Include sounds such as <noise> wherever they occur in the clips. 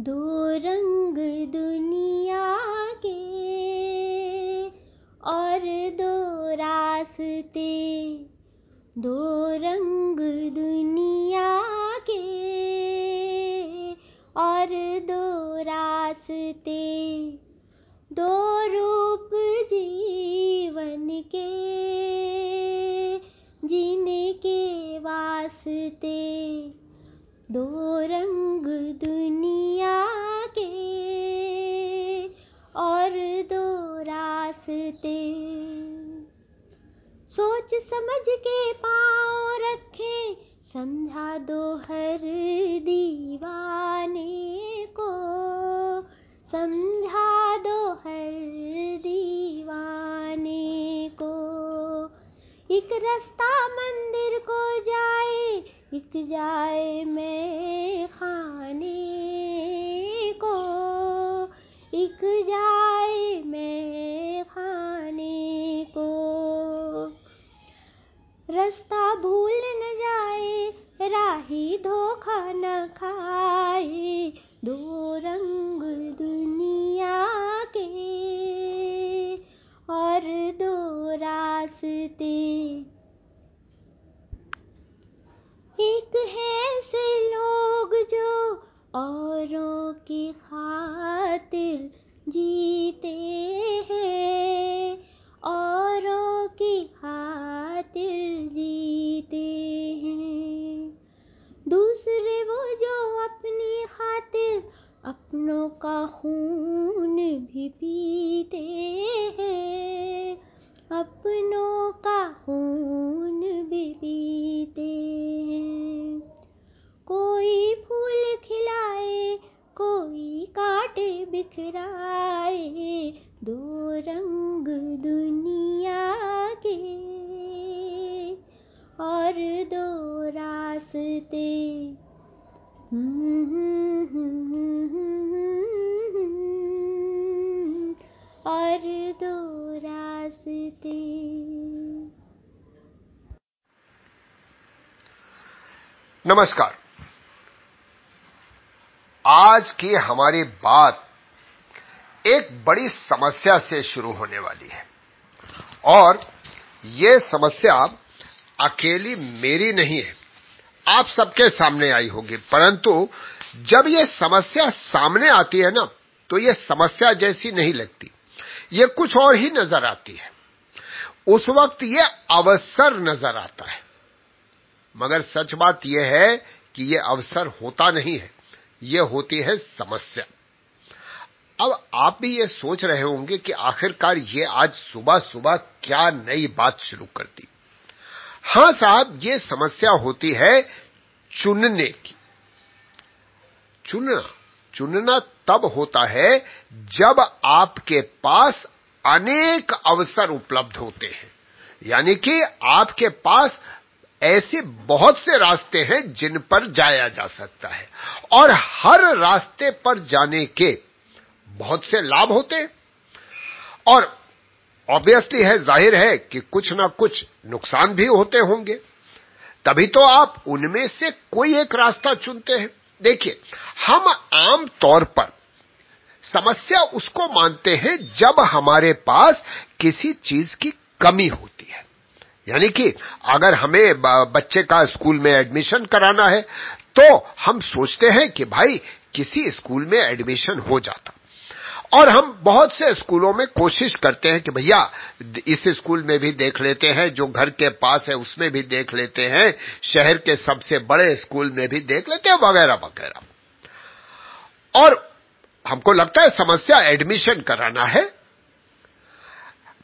दो रंग दुनिया के और दो रास्ते। दो रंग दुनिया के और दो रास्ते। दो रूप जीवन के जीने के वास्ते। दो रंग दुनिया रास्ते सोच समझ के पाँव रखे, समझा दो हर दीवाने को। समझा दो हर दीवाने को। एक रास्ता मंदिर को जाए, एक जाए मैं खाने को। एक जाए मैं रास्ता भूल न जाए, राही धोखा न खाए, दो रंग दुनिया के और दो रास्ते। एक है ऐसे लोग जो औरों का खून भी पीते हैं, अपनों का खून भी पीते हैं। कोई फूल खिलाए, कोई कांटे बिखराए, दो रंग दुनिया के, और दो रास्ते। और नमस्कार। आज की हमारी बात एक बड़ी समस्या से शुरू होने वाली है। और ये समस्या अकेली मेरी नहीं है, आप सबके सामने आई होगी। परंतु जब ये समस्या सामने आती है ना तो ये समस्या जैसी नहीं लगती। ये कुछ और ही नज़र आती है। उस वक्त ये अवसर नज़र आता है। मगर सच बात यह है कि यह अवसर होता नहीं है। यह होती है समस्या। अब आप भी ये सोच रहे होंगे कि आखिरकार ये आज सुबह सुबह क्या नई बात शुरू कर दी। हाँ साहब, ये समस्या होती है चुनने की। चुनना चुनना तब होता है जब आपके पास अनेक अवसर उपलब्ध होते हैं। यानी कि आपके पास ऐसे बहुत से रास्ते हैं जिन पर जाया जा सकता है। और हर रास्ते पर जाने के बहुत से लाभ होते हैं। और ऑब्वियसली है, ज़ाहिर है कि कुछ ना कुछ नुकसान भी होते होंगे। तभी तो आप उनमें से कोई एक रास्ता चुनते हैं। देखिए, हम आम तौर पर समस्या उसको मानते हैं जब हमारे पास किसी चीज़ की कमी होती है। यानी कि अगर हमें बच्चे का स्कूल में एडमिशन कराना है तो हम सोचते हैं कि भाई, किसी स्कूल में एडमिशन हो जाता। और हम बहुत से स्कूलों में कोशिश करते हैं कि भैया, इस स्कूल में भी देख लेते हैं, जो घर के पास है उसमें भी देख लेते हैं, शहर के सबसे बड़े स्कूल में भी देख लेते हैं, वगैरह वगैरह। और हमको लगता है समस्या एडमिशन कराना है।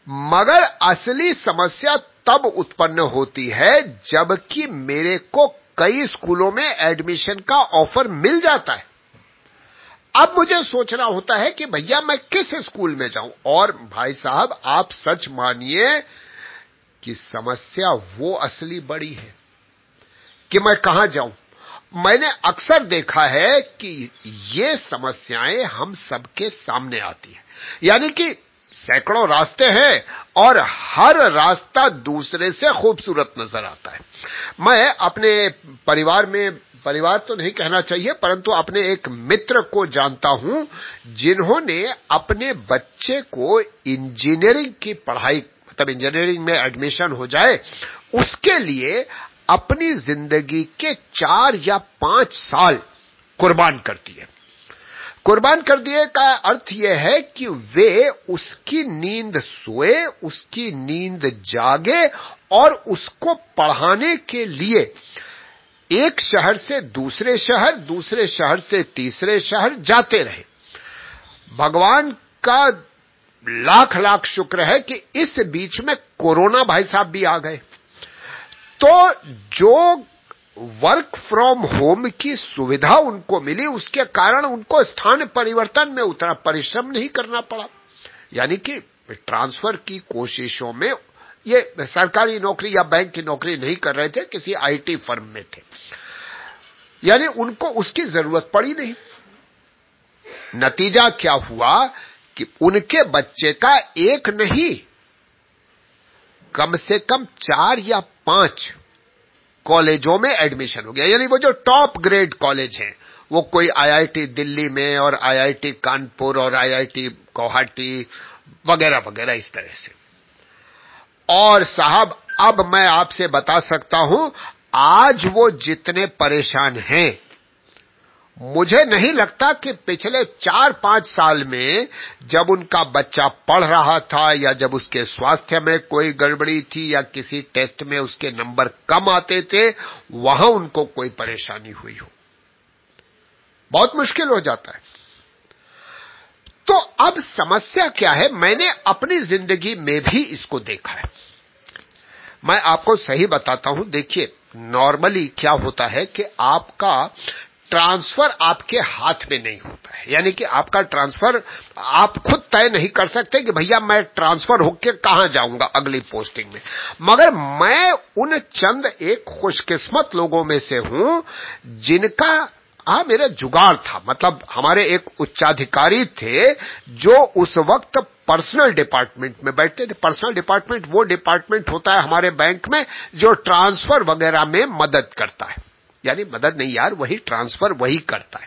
मगर असली समस्या तब उत्पन्न होती है जबकि मेरे को कई स्कूलों में एडमिशन का ऑफ़र मिल जाता है। अब मुझे सोचना होता है कि भैया मैं किस स्कूल में जाऊँ? और भाई साहब, आप सच मानिए कि समस्या वो असली बड़ी है कि मैं कहाँ जाऊँ? मैंने अक्सर देखा है कि ये समस्याएँ हम सबके सामने आती हैं। यानी कि सैकड़ों रास्ते हैं और हर रास्ता दूसरे से खूबसूरत नज़र आता है। मैं अपने परिवार में, परिवार तो नहीं कहना चाहिए, परंतु अपने एक मित्र को जानता हूँ, जिन्होंने अपने बच्चे को इंजीनियरिंग की पढ़ाई मतलब इंजीनियरिंग में एडमिशन हो जाए, उसके लिए अपनी ज़िंदगी के चार या पाँच साल कुर्बान कुर्बान दिए। कुर्बान कर दिए का अर्थ यह है कि वे उसकी नींद सोए, उसकी नींद जागे और उसको पढ़ाने के लिए एक शहर से दूसरे शहर दूसरे शहर से तीसरे शहर जाते रहे। भगवान का लाख लाख शुक्र है कि इस बीच में कोरोना भाई साहब भी आ गए। जो वर्क फ्रॉम होम की सुविधा उनको मिली, उसके कारण उनको स्थान परिवर्तन में उतना परिश्रम नहीं करना पड़ा। यानी कि ट्रांसफ़र की कोशिशों में ये सरकारी नौकरी या बैंक की नौकरी नहीं कर रहे थे, किसी आईटी फर्म में थे। यानी उनको उसकी ज़रूरत पड़ी नहीं। नतीजा क्या हुआ कि उनके बच्चे का एक नहीं, कम से कम चार या पाँच कॉलेजों में एडमिशन हो गया। यानी वो जो टॉप ग्रेड कॉलेज हैं, वो कोई आईआईटी दिल्ली में और आईआईटी कानपुर और आईआईटी गुवाहाटी वगैरह वगैरह इस तरह से। और साहब, अब मैं आपसे बता सकता हूँ, आज वो जितने परेशान हैं मुझे नहीं लगता कि पिछले चार पाँच साल में जब उनका बच्चा पढ़ रहा था या जब उसके स्वास्थ्य में कोई गड़बड़ी थी या किसी टेस्ट में उसके नंबर कम आते थे, वहाँ उनको कोई परेशानी हुई हो। बहुत मुश्किल हो जाता है। तो अब समस्या क्या है? मैंने अपनी ज़िंदगी में भी इसको देखा है। मैं आपको सही बताता हूँ। देखिए, नॉर्मली क्या होता है कि आपका ट्रांसफ़र आपके हाथ में नहीं होता है। यानी कि आपका ट्रांसफ़र, आप खुद तय नहीं कर सकते कि भैया मैं ट्रांसफ़र होकर कहाँ जाऊँगा अगली पोस्टिंग में। मगर मैं उन चंद एक खुशकिस्मत लोगों में से हूँ जिनका हाँ मेरा जुगाड़ था। मतलब हमारे एक उच्चाधिकारी थे जो उस वक्त पर्सनल डिपार्टमेंट में बैठते थे। पर्सनल डिपार्टमेंट वो डिपार्टमेंट होता है हमारे बैंक में जो ट्रांसफ़र वगैरह में मदद करता है। यानी मदद नहीं, यार, वही ट्रांसफ़र वही करता है।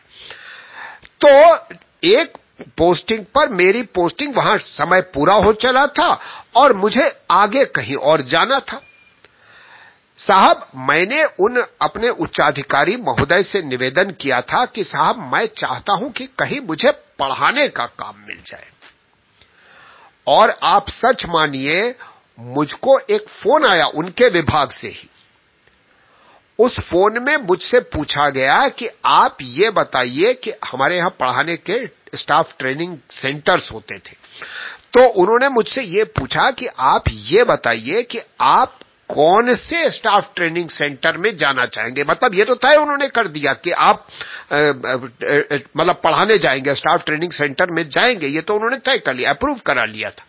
तो एक पोस्टिंग पर मेरी पोस्टिंग वहाँ समय पूरा हो चला था और मुझे आगे कहीं और जाना था। साहब, मैंने उन अपने उच्चाधिकारी महोदय से निवेदन किया था कि साहब, मैं चाहता हूँ कि कहीं मुझे पढ़ाने का काम मिल जाए। और आप सच मानिए, मुझको एक फ़ोन आया उनके विभाग से ही। उस फ़ोन में मुझसे पूछा गया कि आप ये बताइए कि हमारे यहाँ पढ़ाने के स्टाफ ट्रेनिंग सेंटर्स होते थे। तो उन्होंने मुझसे ये पूछा कि आप ये बताइए कि आप कौन से स्टाफ ट्रेनिंग सेंटर में जाना चाहेंगे? मतलब ये तो तय उन्होंने कर दिया कि आप मतलब पढ़ाने जाएँगे, स्टाफ ट्रेनिंग सेंटर में जाएँगे, ये तो उन्होंने तय कर लिया, अप्रूव करा लिया था।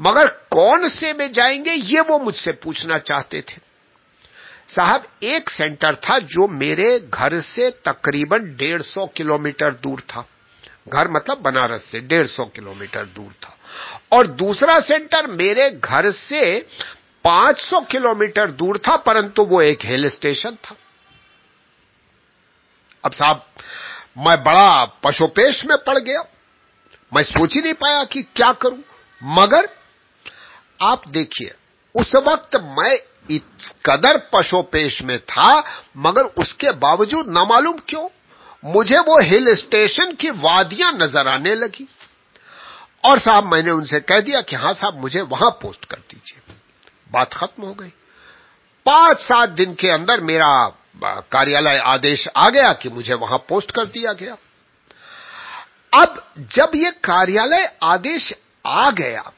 मगर कौन से में जाएँगे, ये वो मुझसे पूछना चाहते थे। साहब, एक सेंटर था जो मेरे घर से तकरीबन डेढ़ सौ किलोमीटर दूर था। घर मतलब बनारस से डेढ़ सौ किलोमीटर दूर था। और दूसरा सेंटर मेरे घर से 500 किलोमीटर दूर था, परंतु वो एक हिल स्टेशन था। अब साहब, मैं बड़ा पशुपेश में पड़ गया। मैं सोच ही नहीं पाया कि क्या करूँ। मगर आप देखिए, उस वक्त मैं इस कदर पशुपेश में था, मगर उसके बावजूद ना मालूम क्यों? मुझे वो हिल स्टेशन की वादियाँ नज़र आने लगी। और साहब, मैंने उनसे कह दिया कि हाँ साहब, मुझे वहाँ पोस्ट कर दीजिए। बात खत्म हो गई। पाँच सात दिन के अंदर मेरा कार्यालय आदेश आ गया कि मुझे वहाँ पोस्ट कर दिया गया। अब जब ये कार्यालय आदेश आ गया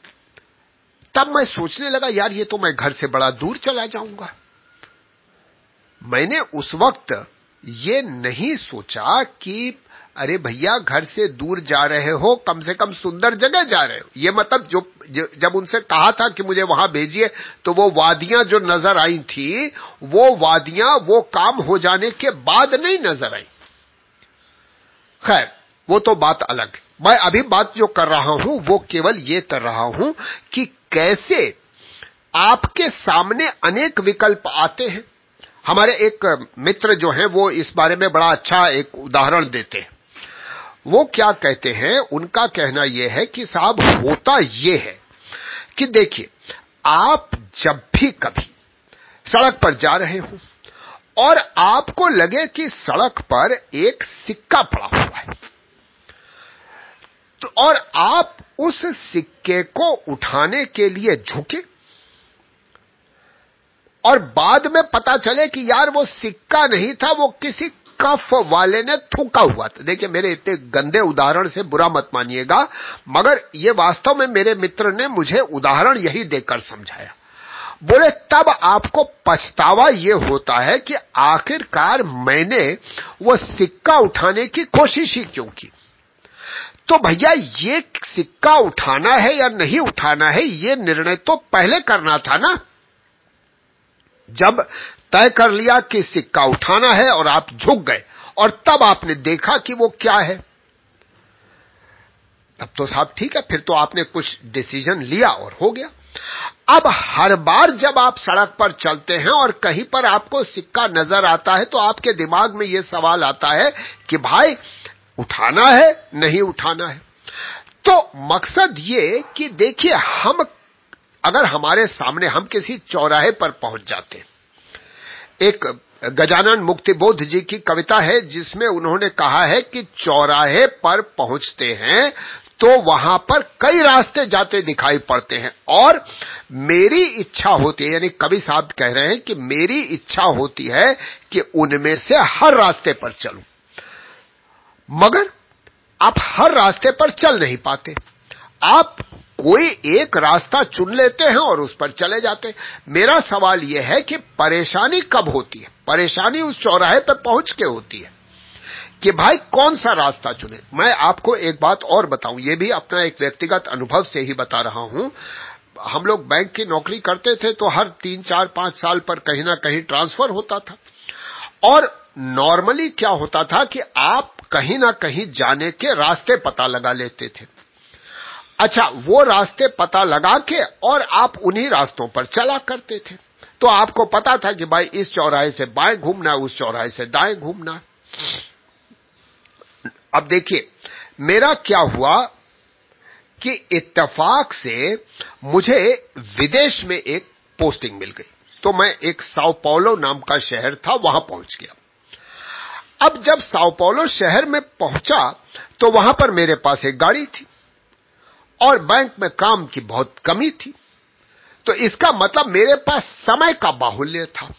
तब मैं सोचने लगा, यार, ये तो मैं घर से बड़ा दूर चला जाऊँगा। मैंने उस वक्त ये नहीं सोचा कि, अरे भैया, घर से दूर जा रहे हो, कम से कम सुंदर जगह जा रहे हो। ये मतलब जो जब उनसे कहा था कि मुझे वहाँ भेजिए तो वो वादियाँ जो नज़र आई थी, वो वादियाँ, वो काम हो जाने के बाद नहीं नज़र आई। खैर, वो तो बात अलग। मैं अभी बात जो कर रहा हूँ, वो केवल ये कर रहा हूँ कि कैसे आपके सामने अनेक विकल्प आते हैं? हमारे एक मित्र जो हैं, वो इस बारे में बड़ा अच्छा एक उदाहरण देते हैं। वो क्या कहते हैं? उनका कहना यह है कि साहब, होता ये है कि देखिए, आप जब भी कभी सड़क पर जा रहे हो और आपको लगे कि सड़क पर एक सिक्का पड़ा हुआ है तो और आप उस सिक्के को उठाने के लिए झुके। और बाद में पता चले कि यार वो सिक्का नहीं था, वो किसी कफ वाले ने थूका हुआ था। देखिए, मेरे इतने गंदे उदाहरण से बुरा मत मानिएगा, मगर ये वास्तव में मेरे मित्र ने मुझे उदाहरण यही देकर समझाया। बोले, तब आपको पछतावा ये होता है कि आखिरकार मैंने वो सिक्का उठाने की कोशिश ही क्यों की? तो भैया ये सिक्का उठाना है या नहीं उठाना है, ये निर्णय तो पहले करना था ना? जब तय कर लिया कि सिक्का उठाना है और आप झुक गए, और तब आपने देखा कि वो क्या है। तब तो साहब ठीक है, फिर तो आपने कुछ डिसीज़न लिया और हो गया। अब हर बार जब आप सड़क पर चलते हैं और कहीं पर आपको सिक्का नज़र आता है तो आपके दिमाग में यह सवाल आता है कि भाई उठाना है, नहीं उठाना है। तो मकसद ये कि देखिए, हम अगर हमारे सामने हम किसी चौराहे पर पहुँच जाते एक गजानन मुक्तिबोध जी की कविता है, जिसमें उन्होंने कहा है कि चौराहे पर पहुँचते हैं तो वहाँ पर कई रास्ते जाते दिखाई पड़ते हैं। और मेरी इच्छा होती है, यानी कवि साहब कह रहे हैं कि मेरी इच्छा होती है कि उनमें से हर रास्ते पर चलूँ। मगर आप हर रास्ते पर चल नहीं पाते। आप कोई एक रास्ता चुन लेते हैं और उस पर चले जाते मेरा सवाल यह है कि परेशानी कब होती है? परेशानी उस चौराहे पर पहुँच के होती है कि भाई कौन सा रास्ता चुने? मैं आपको एक बात और बताऊँ, ये भी अपना एक व्यक्तिगत अनुभव से ही बता रहा हूँ। हम लोग बैंक की नौकरी करते थे तो हर तीन, चार, पाँच साल पर कहीं ना कहीं ट्रांसफ़र होता था। और नॉर्मली क्या होता था कि आप कहीं ना कहीं जाने के रास्ते पता लगा लेते थे। अच्छा वो रास्ते पता लगा के और आप उन्हीं रास्तों पर चला करते थे। तो आपको पता था कि भाई इस चौराहे से बाएँ घूमना, उस चौराहे से दाएँ घूमना। अब देखिए, मेरा क्या हुआ कि इत्तेफाक से मुझे विदेश में एक पोस्टिंग मिल गई। तो मैं एक साओ नाम का शहर था, वहाँ पहुँच गया। अब जब साओपोलो शहर में पहुँचा तो वहाँ पर मेरे पास एक गाड़ी थी, और बैंक में काम की बहुत कमी थी। तो इसका मतलब मेरे पास समय का बाहुल्य था।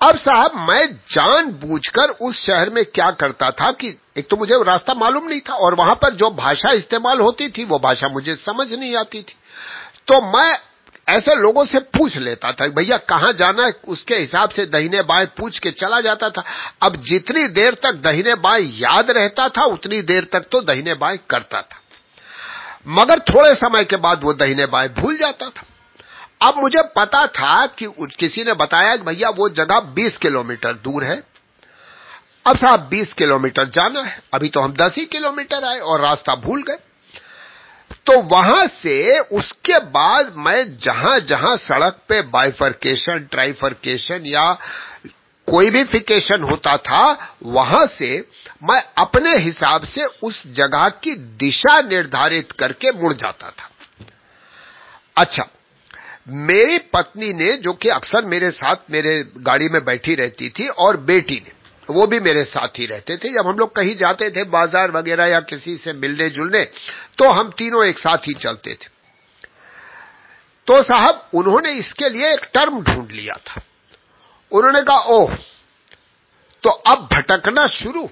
अब साहब, मैं जानबूझकर उस शहर में क्या करता था कि एक तो मुझे रास्ता मालूम नहीं था, और वहाँ पर जो भाषा इस्तेमाल होती थी, वो भाषा मुझे समझ नहीं आती थी। तो मैं ऐसे लोगों से पूछ लेता था भैया, कहाँ जाना है? उसके हिसाब से दहीने बाएँ पूछ के चला जाता था। अब जितनी देर तक दहीने बाएँ याद रहता था, उतनी देर तक तो दहीने बाएँ करता था। मगर थोड़े समय के बाद वो दहीने बाएँ भूल जाता था। अब मुझे पता था कि किसी ने बताया कि भैया, वो जगह 20 किलोमीटर दूर है। अब साहब 20 किलोमीटर जाना है। अभी तो हम 10 ही किलोमीटर आए और रास्ता भूल गए। तो वहाँ से उसके बाद मैं जहाँ जहाँ सड़क पे बाइफर्केशन ट्राइफर्केशन या कोई भी फिकेशन होता था, वहाँ से मैं अपने हिसाब से उस जगह की दिशा निर्धारित करके मुड़ जाता था। अच्छा मेरी पत्नी ने, जो कि अक्सर मेरे साथ मेरे गाड़ी में बैठी रहती थी और बेटी ने वो भी मेरे साथ ही रहते थे। जब हम लोग कहीं जाते थे बाज़ार वगैरह या किसी से मिलने जुलने तो हम तीनों एक साथ ही चलते थे। तो साहब, उन्होंने इसके लिए एक टर्म ढूंढ लिया था। उन्होंने कहा, ओह तो अब भटकना शुरू।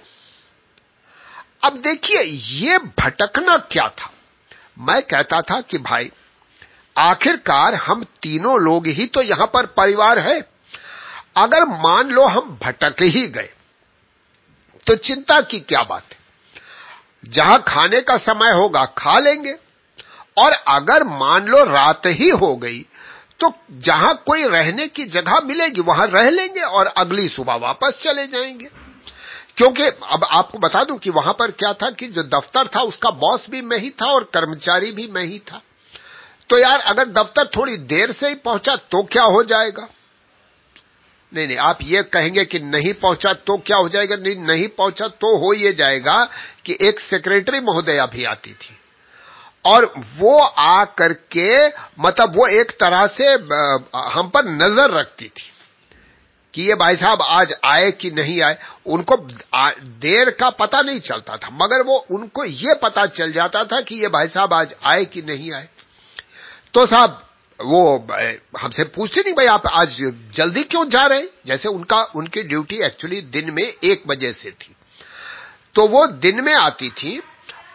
अब देखिए, ये भटकना क्या था? मैं कहता था कि, भाई, आखिरकार हम तीनों लोग ही तो यहाँ पर परिवार है। अगर मान लो हम भटक ही गए तो चिंता की क्या बात है? जहाँ खाने का समय होगा, खा लेंगे। और अगर मान लो रात ही हो गई तो जहाँ कोई रहने की जगह मिलेगी, वहाँ रह लेंगे और अगली सुबह वापस चले जाएँगे। क्योंकि अब आपको बता दूँ कि वहाँ पर क्या था कि जो दफ्तर था, उसका बॉस भी मैं ही था और कर्मचारी भी मैं ही था। तो यार, अगर दफ्तर थोड़ी देर से ही पहुँचा तो क्या हो जाएगा? नहीं नहीं, आप ये कहेंगे कि नहीं पहुँचा तो क्या हो जाएगा? नहीं नहीं पहुँचा तो हो ये जाएगा कि एक सेक्रेटरी महोदया भी आती थी। और वो आ करके मतलब वो एक तरह से हम पर नज़र रखती थी कि ये भाई साहब आज आए कि नहीं आए। उनको देर का पता नहीं चलता था, मगर वो उनको ये पता चल जाता था कि ये भाई साहब आज आए कि नहीं आए। तो साहब वो हमसे पूछते नहीं भाई, आप आज जल्दी क्यों जा रहे जैसे उनका, उनकी ड्यूटी एक्चुअली दिन में एक बजे से थी। तो वो दिन में आती थी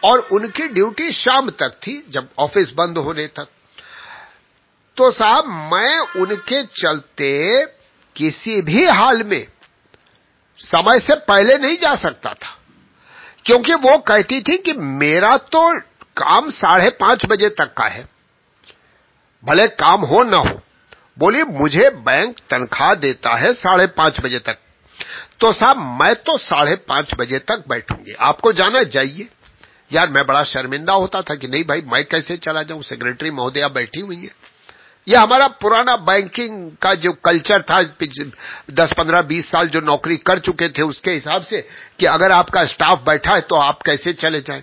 और उनकी ड्यूटी शाम तक थी, जब ऑफ़िस बंद होने तक। तो साहब, मैं उनके चलते किसी भी हाल में समय से पहले नहीं जा सकता था। क्योंकि वो कहती थी कि मेरा तो काम साढ़े पाँच बजे तक का है। भले काम हो न हो बोली मुझे बैंक तनख्वाह देता है साढ़े पाँच बजे तक। तो साहब, मैं तो साढ़े पाँच बजे तक बैठूँगी। आपको जाना जाइए। यार, मैं बड़ा शर्मिंदा होता था कि नहीं भाई, मैं कैसे चला जाऊँ? सेक्रेटरी महोदया बैठी हुई है। यह हमारा पुराना बैंकिंग का जो कल्चर था दस, पंद्रह, बीस साल जो नौकरी कर चुके थे, उसके हिसाब से कि अगर आपका स्टाफ बैठा है तो आप कैसे चले जाएँ?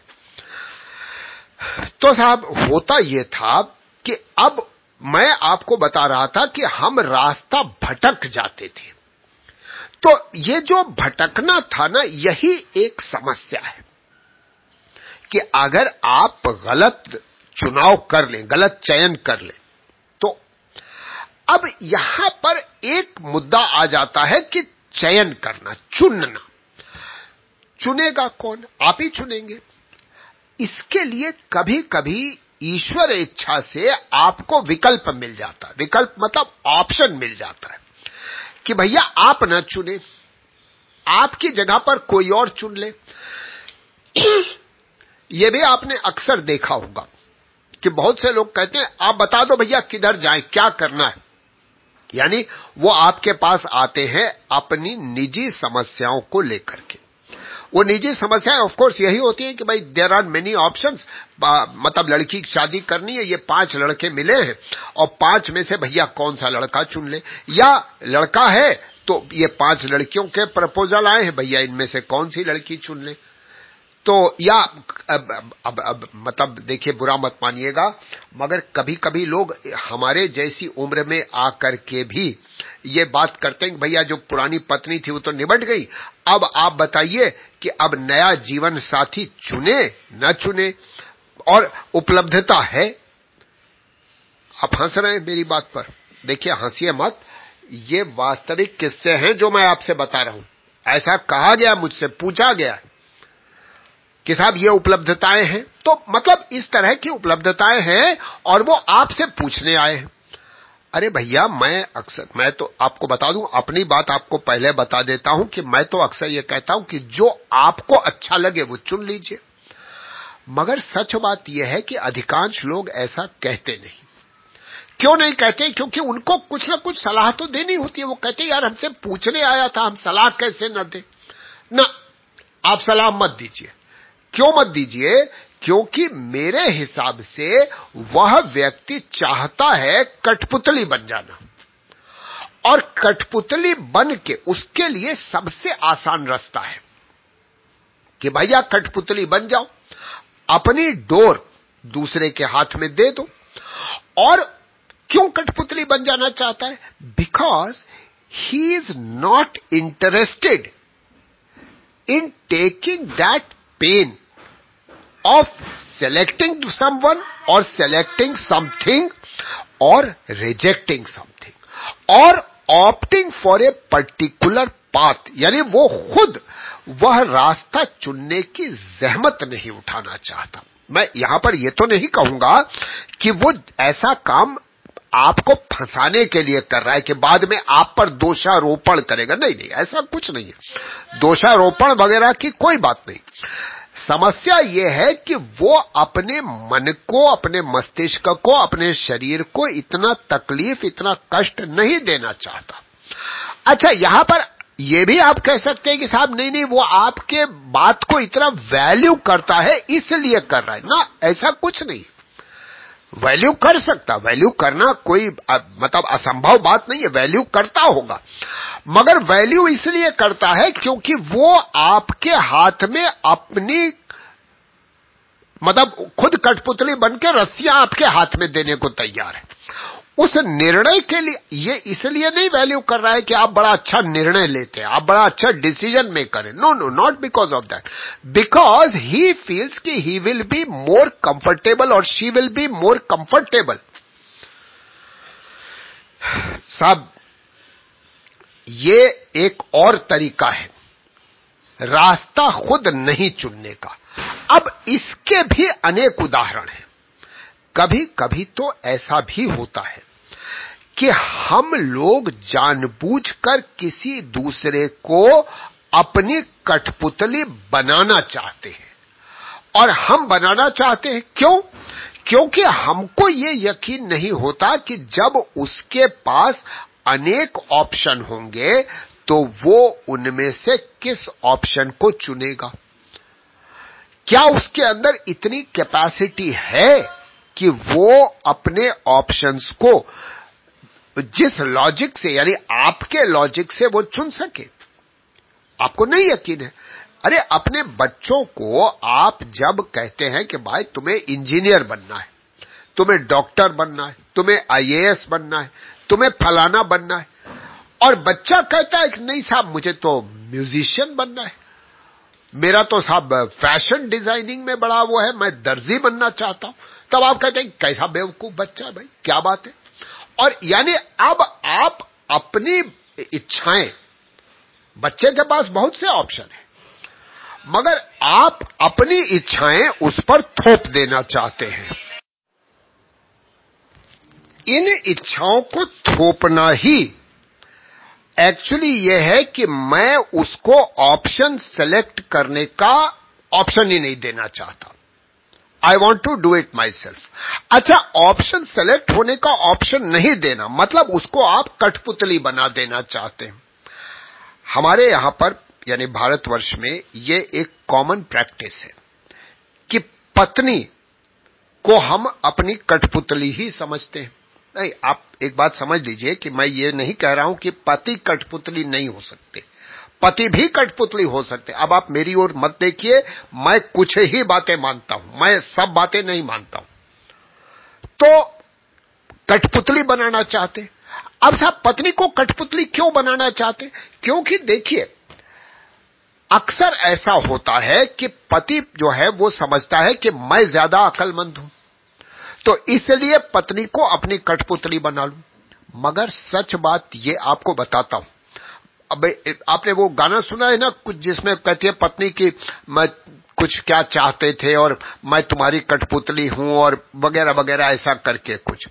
तो साहब, होता यह था कि अब मैं आपको बता रहा था कि हम रास्ता भटक जाते थे। तो ये जो भटकना था ना, यही एक समस्या है कि अगर आप गलत चुनाव कर लें, गलत चयन कर लें तो अब यहाँ पर एक मुद्दा आ जाता है कि चयन करना, चुनना। चुनेगा कौन? आप ही चुनेंगे। इसके लिए कभी कभी ईश्वर इच्छा से आपको विकल्प मिल जाता है। विकल्प मतलब ऑप्शन मिल जाता है कि भैया आप न चुने, आपकी जगह पर कोई और चुन ले। यह भी आपने अक्सर देखा होगा कि बहुत से लोग कहते हैं, आप बता दो भैया किधर जाए, क्या करना है? यानी वो आपके पास आते हैं अपनी निजी समस्याओं को लेकर के। वो निजी समस्याएँ ऑफ़ कोर्स यही होती है कि भाई देर आर मेनी ऑप्शन मतलब लड़की की शादी करनी है, ये पाँच लड़के मिले हैं, और पाँच में से भैया कौन सा लड़का चुन ले? या लड़का है तो ये पाँच लड़कियों के प्रपोजल आए हैं, भैया इनमें से कौन सी लड़की चुन ले? तो या, अब अब अब मतलब देखिए, बुरा मत मानिएगा, मगर कभी कभी लोग हमारे जैसी उम्र में आकर के भी ये बात करते हैं भैया, जो पुरानी पत्नी थी, वो तो निबट गई। अब आप बताइए कि अब नया जीवन साथी चुने, न चुने, और उपलब्धता है? आप हंस रहे हैं मेरी बात पर। देखिए, हंसिए मत। ये वास्तविक किस्से हैं जो मैं आपसे बता रहा हूँ। ऐसा कहा गया, मुझसे पूछा गया कि साहब, ये उपलब्धताएँ हैं। तो मतलब इस तरह की उपलब्धताएँ हैं और वो आपसे पूछने आए हैं। अरे भैया, मैं अक्सर, मैं तो आपको बता दूँ, अपनी बात आपको पहले बता देता हूँ कि मैं तो अक्सर ये कहता हूँ कि जो आपको अच्छा लगे वो चुन लीजिए। मगर सच बात यह है कि अधिकांश लोग ऐसा कहते नहीं। क्यों नहीं कहते? क्योंकि उनको कुछ ना कुछ सलाह तो देनी होती है। वो कहते, यार, हमसे पूछने आया था, हम सलाह कैसे न दे? ना, आप सलाह मत दीजिए। क्यों मत दीजिए? क्योंकि मेरे हिसाब से वह व्यक्ति चाहता है कठपुतली बन जाना। और कठपुतली बन के उसके लिए सबसे आसान रास्ता है कि भैया कठपुतली बन जाओ, अपनी डोर दूसरे के हाथ में दे दो। और क्यों कठपुतली बन जाना चाहता है? Because he is not interested in taking that pain of selecting someone or selecting something or rejecting something or opting for a particular path यानी वो खुद वह रास्ता चुनने की जहमत नहीं उठाना चाहता मैं यहाँ पर यह तो नहीं कहूँगा कि वो ऐसा काम आपको फंसाने के लिए कर रहा है कि बाद में आप पर दोषारोपण करेगा। नहीं नहीं, ऐसा कुछ नहीं है। दोषारोपण वगैरह की कोई बात नहीं। समस्या यह है कि वो अपने मन को, अपने मस्तिष्क को, अपने शरीर को इतना तकलीफ़, इतना कष्ट नहीं देना चाहता। अच्छा यहाँ पर ये भी आप कह सकते हैं कि साहब, नहीं नहीं, वो आपके बात को इतना वैल्यू करता है, इसलिए कर रहा है। ना, ऐसा कुछ नहीं। वैल्यू कर सकता, वैल्यू करना कोई मतलब असंभव बात नहीं है, वैल्यू करता होगा। मगर वैल्यू इसलिए करता है क्योंकि वो आपके हाथ में अपनी मतलब खुद कठपुतली बनकर रस्सियाँ आपके हाथ में देने को तैयार है। उस निर्णय के लिए, ये इसलिए नहीं वैल्यू कर रहा है कि आप बड़ा अच्छा निर्णय लेते हैं, आप बड़ा अच्छा डिसीज़न मेकर है। No no not because of that because he feels कि he will be more comfortable और she will be more comfortable साहब, ये एक और तरीका है। रास्ता खुद नहीं चुनने का। अब इसके भी अनेक उदाहरण हैं। कभी कभी तो ऐसा भी होता है। कि हम लोग जानबूझकर किसी दूसरे को अपनी कठपुतली बनाना चाहते हैं। और हम बनाना चाहते हैं क्यों? क्योंकि हमको ये यकीन नहीं होता कि जब उसके पास अनेक ऑप्शन होंगे तो वो उनमें से किस ऑप्शन को चुनेगा। क्या उसके अंदर इतनी कैपेसिटी है कि वो अपने ऑप्शंस को जिस लॉजिक से, यानी आपके लॉजिक से वो चुन सके। आपको नहीं यकीन है। अरे, अपने बच्चों को आप जब कहते हैं कि भाई तुम्हें इंजीनियर बनना है, तुम्हें डॉक्टर बनना है, तुम्हें आईएएस बनना है, तुम्हें फलाना बनना है, और बच्चा कहता है कि नहीं साहब, मुझे तो म्यूजिशियन बनना है। मेरा तो साहब फ़ैशन डिज़ाइनिंग में बड़ा वो है, मैं दर्जी बनना चाहता हूँ। तब आप कहते हैं कैसा बेवकूफ़ बच्चा है भाई, क्या बात है? और यानी अब आप अपनी इच्छाएँ, बच्चे के पास बहुत से ऑप्शन है, मगर आप अपनी इच्छाएँ उस पर थोप देना चाहते हैं। इन इच्छाओं को थोपना ही एक्चुअली यह है कि मैं उसको ऑप्शन सेलेक्ट करने का ऑप्शन ही नहीं देना चाहता। I want to do it myself अच्छा ऑप्शन सेलेक्ट होने का ऑप्शन नहीं देना। मतलब उसको आप कठपुतली बना देना चाहते हैं। हमारे यहाँ पर, यानी भारतवर्ष में, ये एक कॉमन प्रैक्टिस है कि पत्नी को हम अपनी कठपुतली ही समझते हैं। नहीं, आप एक बात समझ लीजिए कि मैं ये नहीं कह रहा हूँ कि पति कठपुतली नहीं हो सकते। पति भी कठपुतली हो सकते। अब आप मेरी ओर मत देखिए, मैं कुछ ही बातें मानता हूँ, मैं सब बातें नहीं मानता हूँ। तो कठपुतली बनाना चाहते। अब साहब, पत्नी को कठपुतली क्यों बनाना चाहते? क्योंकि देखिए, अक्सर ऐसा होता है कि पति जो है, वो समझता है कि मैं ज़्यादा अकलमंद हूँ। तो इसलिए पत्नी को अपनी कठपुतली बना लू। मगर सच बात ये आपको बताता हूँ अब आपने वो गाना सुना है ना, कुछ जिसमें कहती है, पत्नी की, मैं कुछ क्या चाहते थे और मैं तुम्हारी कठपुतली हूँ, और वगैरह वगैरह, ऐसा करके कुछ।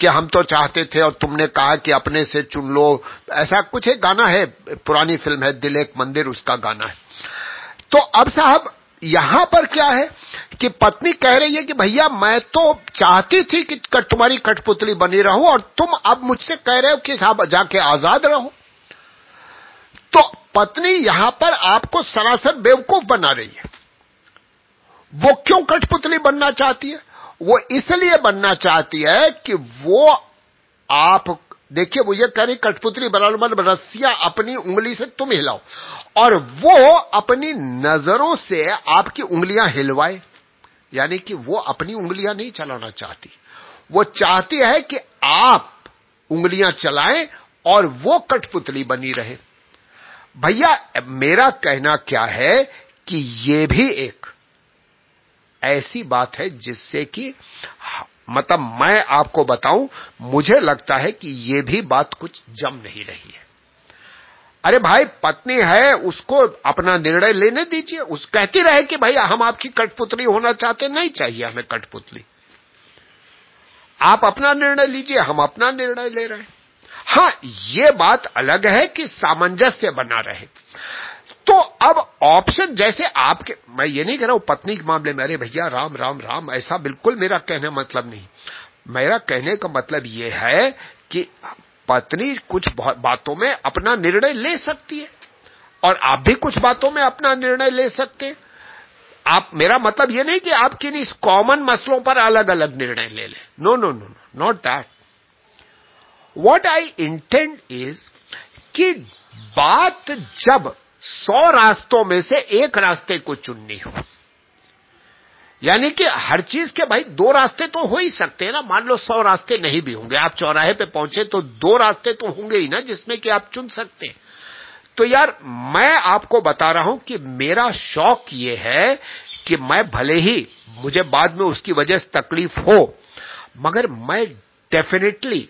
कि हम तो चाहते थे और तुमने कहा कि अपने से चुन लो। ऐसा कुछ एक गाना है, पुरानी फ़िल्म है, दिल एक मंदिर उसका गाना है। तो अब साहब, यहाँ पर क्या है कि पत्नी कह रही है कि, भैया, मैं तो चाहती थी कि तुम्हारी कठपुतली बनी रहूँ और तुम अब मुझसे कह रहे हो कि साहब, जाके आज़ाद रहो। तो पत्नी यहाँ पर आपको सरासर बेवकूफ़ बना रही है। वो क्यों कठपुतली बनना चाहती है? वो इसलिए बनना चाहती है कि वो आप, देखिए, वो ये कह रही, कठपुतली बना लो मतलब रस्सियाँ अपनी उंगली से तुम हिलाओ। और वो अपनी नज़रों से आपकी उंगलियाँ हिलवाए। यानी कि वो अपनी उंगलियाँ नहीं चलाना चाहती। वो चाहती है कि आप उंगलियाँ चलाएँ और वो कठपुतली बनी रहे। भैया, मेरा कहना क्या है कि ये भी एक ऐसी बात है जिससे कि मतलब मैं आपको बताऊँ, मुझे लगता है कि ये भी बात कुछ जम नहीं रही है। अरे भाई, पत्नी है, उसको अपना निर्णय लेने दीजिए। उस कहती रहे कि भाई हम आपकी कठपुतली होना चाहते, नहीं चाहिए हमें कठपुतली। आप अपना निर्णय लीजिए, हम अपना निर्णय ले रहे हैं। हाँ, ये बात अलग है कि सामंजस्य बना रहे। तो अब ऑप्शन जैसे आपके, मैं ये नहीं कह रहा हूँ पत्नी के मामले में, अरे भैया, राम राम राम, ऐसा बिल्कुल मेरा कहने मतलब नहीं। मेरा कहने का मतलब यह है कि पत्नी कुछ बातों में अपना निर्णय ले सकती है। और आप भी कुछ बातों में अपना निर्णय ले सकते हैं। आप, मेरा मतलब यह नहीं कि आप किन इस कॉमन मसलों पर अलग अलग निर्णय ले लें। No no no no not that what I intend is कि बात जब सौ रास्तों में से एक रास्ते को चुननी हो। यानी कि हर चीज़ के भाई दो रास्ते तो हो ही सकते हैं ना। मान लो सौ रास्ते नहीं भी होंगे। आप चौराहे पे पहुँचे तो दो रास्ते तो होंगे ही ना जिसमें कि आप चुन सकते हैं। तो यार, मैं आपको बता रहा हूँ कि मेरा शौक ये है कि मैं भले ही मुझे बाद में उसकी वजह से तकलीफ़ हो, मगर मैं डेफिनेटली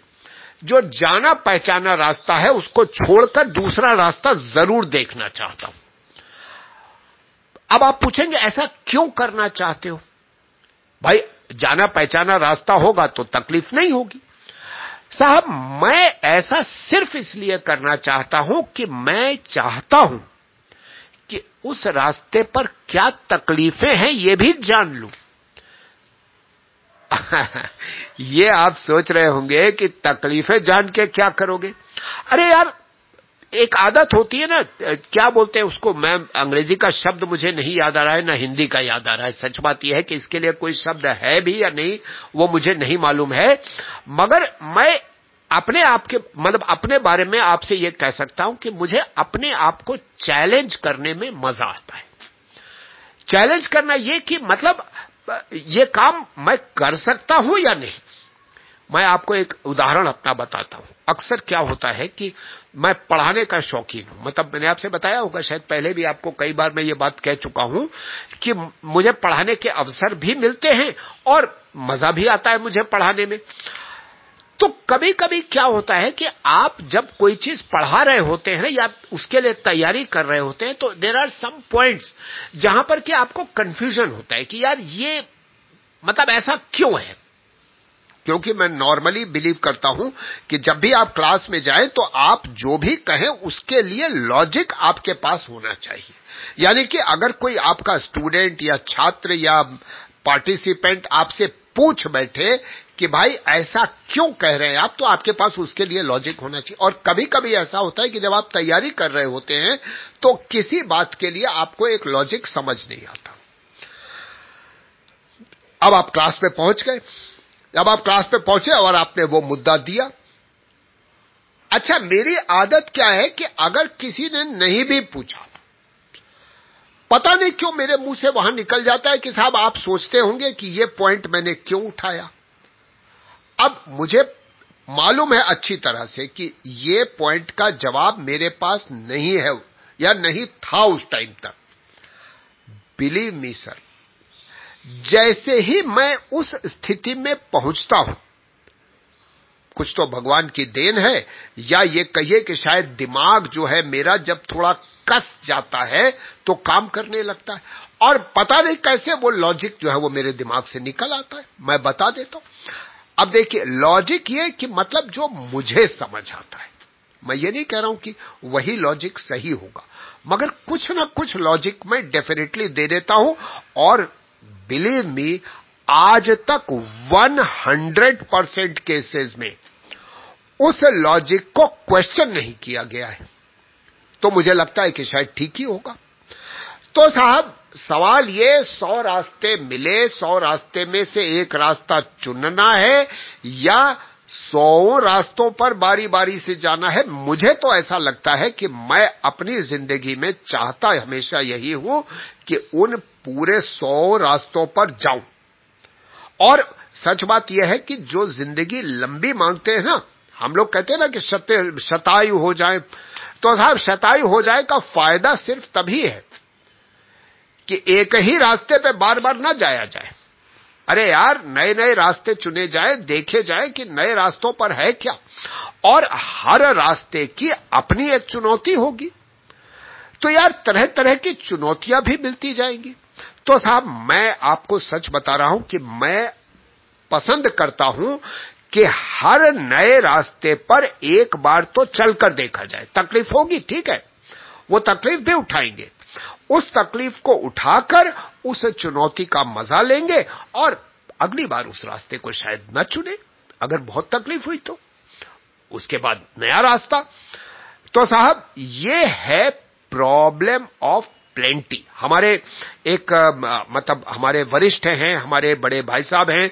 जो जाना पहचाना रास्ता है, उसको छोड़कर दूसरा रास्ता ज़रूर देखना चाहता हूँ। अब आप पूछेंगे, ऐसा क्यों करना चाहते हो? भाई, जाना पहचाना रास्ता होगा तो तकलीफ़ नहीं होगी। साहब, मैं ऐसा सिर्फ़ इसलिए करना चाहता हूँ कि मैं चाहता हूँ कि उस रास्ते पर क्या तकलीफें हैं, ये भी जान लूँ। <laughs> ये आप सोच रहे होंगे कि तकलीफें जान के क्या करोगे? अरे यार, एक आदत होती है ना, क्या बोलते हैं उसको? मैं, अंग्रेज़ी का शब्द मुझे नहीं याद आ रहा है, ना हिंदी का याद आ रहा है। सच बात यह है कि इसके लिए कोई शब्द है भी या नहीं, वो मुझे नहीं मालूम है। मगर मैं अपने आप के मतलब अपने बारे में आपसे ये कह सकता हूँ कि मुझे अपने आप को चैलेंज करने में मज़ा आता है। चैलेंज करना यह कि मतलब ये काम मैं कर सकता हूँ या नहीं? मैं आपको एक उदाहरण अपना बताता हूँ। अक्सर क्या होता है कि मैं पढ़ाने का शौकीन हूँ। मतलब मैंने आपसे बताया होगा, शायद पहले भी आपको कई बार मैं ये बात कह चुका हूँ कि मुझे पढ़ाने के अवसर भी मिलते हैं और मज़ा भी आता है मुझे पढ़ाने में। तो कभी कभी क्या होता है कि आप जब कोई चीज़ पढ़ा रहे होते हैं या उसके लिए तैयारी कर रहे होते हैं तो देर आर सम पॉइंट्स जहाँ पर कि आपको कंफ्यूजन होता है कि यार ये मतलब ऐसा क्यों है? क्योंकि मैं नॉर्मली बिलीव करता हूँ कि जब भी आप क्लास में जाएँ तो आप जो भी कहें, उसके लिए लॉजिक आपके पास होना चाहिए। यानी कि अगर कोई आपका स्टूडेंट या छात्र या पार्टिसिपेंट आपसे पूछ बैठे कि भाई, ऐसा क्यों कह रहे हैं आप? तो आपके पास उसके लिए लॉजिक होना चाहिए। और कभी कभी ऐसा होता है कि जब आप तैयारी कर रहे होते हैं तो किसी बात के लिए आपको एक लॉजिक समझ नहीं आता। अब आप क्लास में पहुँच गए। जब आप क्लास पे पहुँचे और आपने वो मुद्दा दिया। अच्छा मेरी आदत क्या है कि अगर किसी ने नहीं भी पूछा पता नहीं क्यों मेरे मुँह से वहाँ निकल जाता है कि साहब आप सोचते होंगे कि ये पॉइंट मैंने क्यों उठाया। अब मुझे मालूम है अच्छी तरह से कि ये पॉइंट का जवाब मेरे पास नहीं है, या नहीं था उस टाइम तक। बिलीव मी सर जैसे ही मैं उस स्थिति में पहुँचता हूँ, कुछ तो भगवान की देन है, या ये कहिए कि शायद दिमाग जो है मेरा जब थोड़ा कस जाता है तो काम करने लगता है। और पता नहीं कैसे वो लॉजिक जो है वो मेरे दिमाग से निकल आता है। मैं बता देता हूँ। अब देखिए लॉजिक ये कि मतलब जो मुझे समझ आता है। मैं ये नहीं कह रहा हूँ कि वही लॉजिक सही होगा। मगर कुछ ना कुछ लॉजिक मैं डेफिनेटली दे देता हूँ। और बिलीव मी आज तक 100 परसेंट केसेस में उस लॉजिक को क्वेश्चन नहीं किया गया है। तो मुझे लगता है कि शायद ठीक ही होगा। तो साहब, सवाल ये, सौ रास्ते मिले, सौ रास्ते में से एक रास्ता चुनना है या सौ रास्तों पर बारी बारी से जाना है? मुझे तो ऐसा लगता है कि मैं अपनी ज़िंदगी में चाहता हमेशा यही हूँ कि उन पूरे सौ रास्तों पर जाऊँ। और सच बात यह है कि जो ज़िंदगी लंबी मांगते हैं ना, हम लोग कहते हैं ना कि शतायु हो जाए तो साहब शतायु हो जाए का फ़ायदा सिर्फ़ तभी है कि एक ही रास्ते पे बार बार ना जाया जाए। अरे यार नए नए रास्ते चुने जाए, देखे जाए कि नए रास्तों पर है क्या? और हर रास्ते की अपनी एक चुनौती होगी। तो यार तरह तरह की चुनौतियाँ भी मिलती जाएँगी। तो साहब, मैं आपको सच बता रहा हूँ कि मैं पसंद करता हूँ कि हर नए रास्ते पर एक बार तो चलकर देखा जाए। तकलीफ़ होगी, ठीक है। वो तकलीफ़ भी उठाएँगे। उस तकलीफ़ को उठाकर उस चुनौती का मज़ा लेंगे और अगली बार उस रास्ते को शायद न चुने। अगर बहुत तकलीफ़ हुई तो। उसके बाद नया रास्ता। तो साहब, ये है प्रॉब्लम ऑफ़ प्लेंटी। हमारे एक मतलब हमारे वरिष्ठ हैं, हमारे बड़े भाई साहब हैं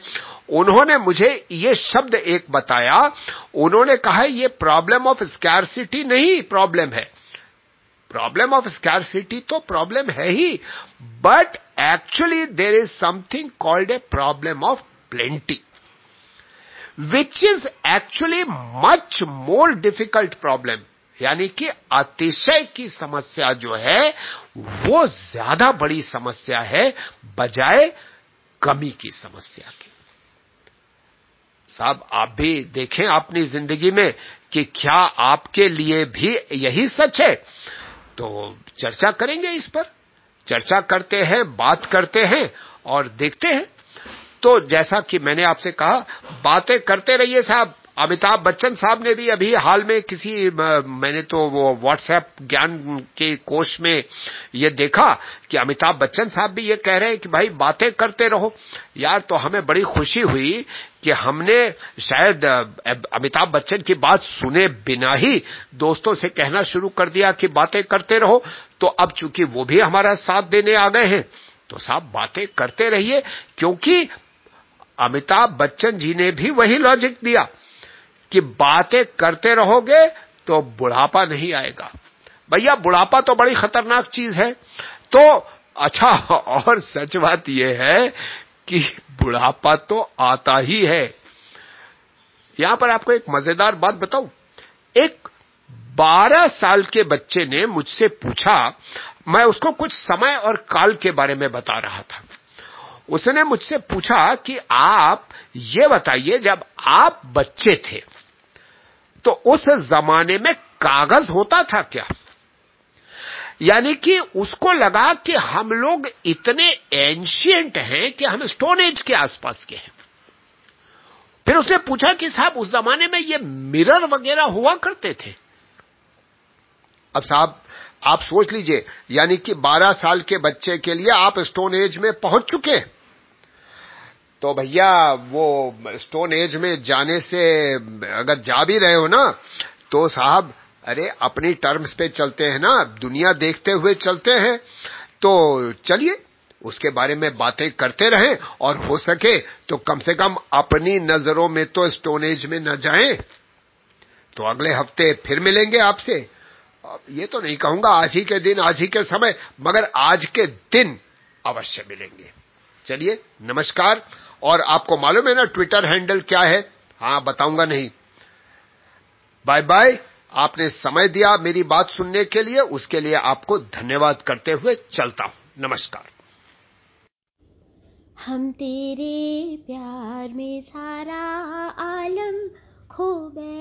उन्होंने मुझे ये शब्द एक बताया, उन्होंने कहा, ये प्रॉब्लम ऑफ़ स्कैरसिटी नहीं प्रॉब्लम है. प्रॉब्लम ऑफ़ स्कैरसिटी तो प्रॉब्लम है ही but actually there is something called a problem of plenty which is actually much more difficult problem यानी कि अतिशय की समस्या जो है, वो ज़्यादा बड़ी समस्या है, बजाय कमी की समस्या। साहब, आप भी देखें अपनी ज़िंदगी में कि क्या आपके लिए भी यही सच है। तो चर्चा करेंगे इस पर। चर्चा करते हैं, बात करते हैं और देखते हैं। तो जैसा कि मैंने आपसे कहा, बातें करते रहिए साहब। अमिताभ बच्चन साहब ने भी अभी हाल में किसी मैंने तो वो व्हाट्सएप ज्ञान के कोष में ये देखा कि अमिताभ बच्चन साहब भी ये कह रहे हैं कि भाई बातें करते रहो। यार तो हमें बड़ी खुशी हुई कि हमने शायद अमिताभ बच्चन की बात सुने बिना ही दोस्तों से कहना शुरू कर दिया कि बातें करते रहो। तो अब चूँकि वो भी हमारा साथ देने आ गए हैं तो साहब बातें करते रहिए, क्योंकि अमिताभ बच्चन जी ने भी वही लॉजिक दिया। कि बातें करते रहोगे तो बुढ़ापा नहीं आएगा। भैया, बुढ़ापा तो बड़ी खतरनाक चीज़ है। तो अच्छा और सच बात यह है कि बुढ़ापा तो आता ही है। यहाँ पर आपको एक मज़ेदार बात बताऊँ। एक 12 साल के बच्चे ने मुझसे पूछा, मैं उसको कुछ समय और काल के बारे में बता रहा था। उसने मुझसे पूछा कि आप ये बताइए, जब आप बच्चे थे तो उस जमाने में कागज़ होता था क्या? यानी कि उसको लगा कि हम लोग इतने एंशियंट हैं कि हम स्टोन एज के आसपास के हैं। फिर उसने पूछा कि साहब, उस जमाने में ये मिरर वगैरह हुआ करते थे? अब साहब, आप सोच लीजिए, यानी कि 12 साल के बच्चे के लिए आप स्टोन एज में पहुँच चुके हैं। तो भैया, वो स्टोन एज में जाने से, अगर जा भी रहे हो ना तो साहब, अरे, अपनी टर्म्स पे चलते हैं ना, दुनिया देखते हुए चलते हैं तो चलिए, उसके बारे में बातें करते रहें, और हो सके तो कम से कम अपनी नज़रों में तो स्टोन एज में न जाएँ। तो अगले हफ़्ते फिर मिलेंगे आपसे। ये तो नहीं कहूँगा, आज ही के दिन, आज ही के समय, मगर आज के दिन अवश्य मिलेंगे। चलिए, नमस्कार और आपको मालूम है ना ट्विटर हैंडल क्या है? हाँ, बताऊँगा नहीं। बाय बाय आपने समय दिया मेरी बात सुनने के लिए, उसके लिए आपको धन्यवाद करते हुए चलता हूँ। नमस्कार। हम तेरे प्यार में सारा आलम खो बैठे